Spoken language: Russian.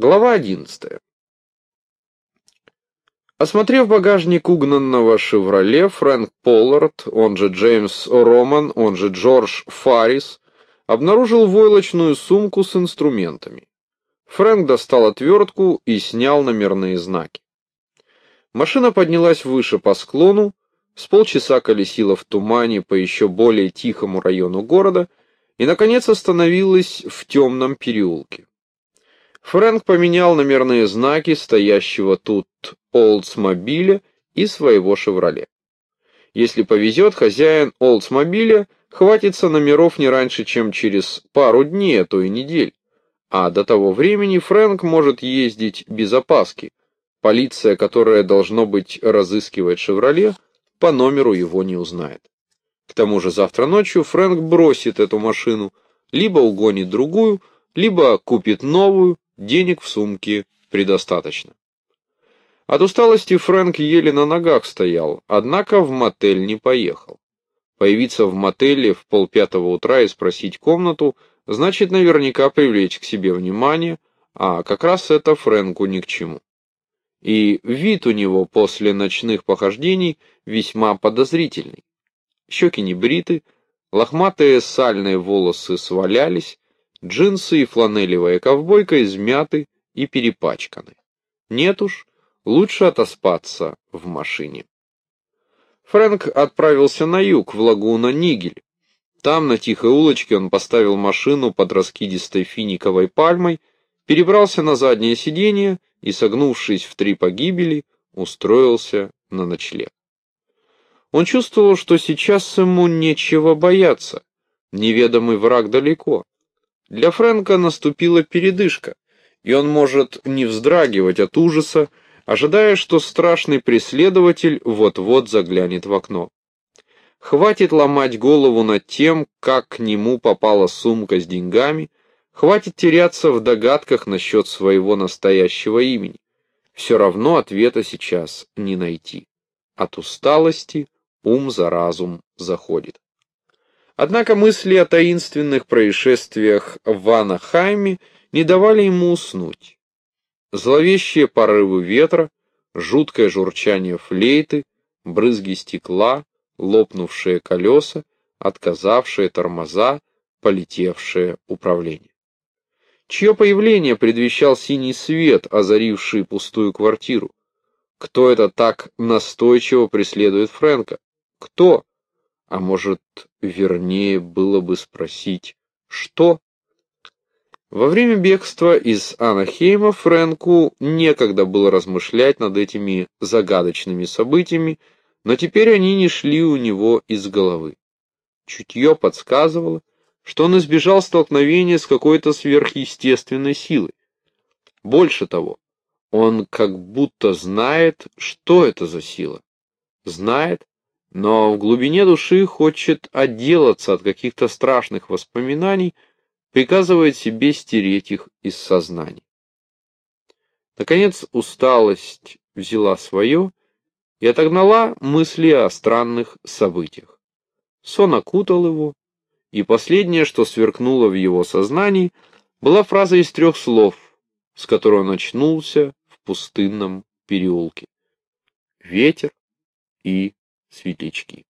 Глава 11. Осмотрев багажник угнанного «Шевроле», Фрэнк Поллард, он же Джеймс Роман, он же Джордж Фаррис, обнаружил войлочную сумку с инструментами. Фрэнк достал отвертку и снял номерные знаки. Машина поднялась выше по склону, с полчаса колесила в тумане по еще более тихому району города и, наконец, остановилась в темном переулке. Фрэнк поменял номерные знаки стоящего тут Олдсмобиля и своего «Шевроле». Если повезет, хозяин Олдсмобиля хватится номеров не раньше, чем через пару дней, а то и недель. А до того времени Фрэнк может ездить без опаски. Полиция, которая, должно быть, разыскивает «Шевроле», по номеру его не узнает. К тому же завтра ночью Фрэнк бросит эту машину, либо угонит другую, либо купит новую, Денег в сумке предостаточно. От усталости Фрэнк еле на ногах стоял, однако в мотель не поехал. Появиться в мотеле в полпятого утра и спросить комнату, значит наверняка привлечь к себе внимание, а как раз это Фрэнку ни к чему. И вид у него после ночных похождений весьма подозрительный. Щеки не бриты, лохматые сальные волосы свалялись, Джинсы и фланелевая ковбойка измяты и перепачканы. Нет уж, лучше отоспаться в машине. Фрэнк отправился на юг, в лагуна Нигель. Там, на тихой улочке, он поставил машину под раскидистой финиковой пальмой, перебрался на заднее сиденье и, согнувшись в три погибели, устроился на ночлег. Он чувствовал, что сейчас ему нечего бояться, неведомый враг далеко. Для Фрэнка наступила передышка, и он может не вздрагивать от ужаса, ожидая, что страшный преследователь вот-вот заглянет в окно. Хватит ломать голову над тем, как к нему попала сумка с деньгами, хватит теряться в догадках насчет своего настоящего имени. Все равно ответа сейчас не найти. От усталости ум за разум заходит. Однако мысли о таинственных происшествиях в Анахайме не давали ему уснуть. Зловещие порывы ветра, жуткое журчание флейты, брызги стекла, лопнувшие колеса, отказавшие тормоза, полетевшее управление. Чье появление предвещал синий свет, озаривший пустую квартиру? Кто это так настойчиво преследует Фрэнка? Кто? А может, вернее было бы спросить, что? Во время бегства из Анахейма Фрэнку некогда было размышлять над этими загадочными событиями, но теперь они не шли у него из головы. Чутье подсказывало, что он избежал столкновения с какой-то сверхъестественной силой. Больше того, он как будто знает, что это за сила. Знает, но в глубине души хочет отделаться от каких-то страшных воспоминаний, приказывает себе стереть их из сознания. Наконец усталость взяла свое и отогнала мысли о странных событиях. Сон окутал его, и последнее, что сверкнуло в его сознании, была фраза из трех слов, с которой он очнулся в пустынном переулке. Ветер и светлячки.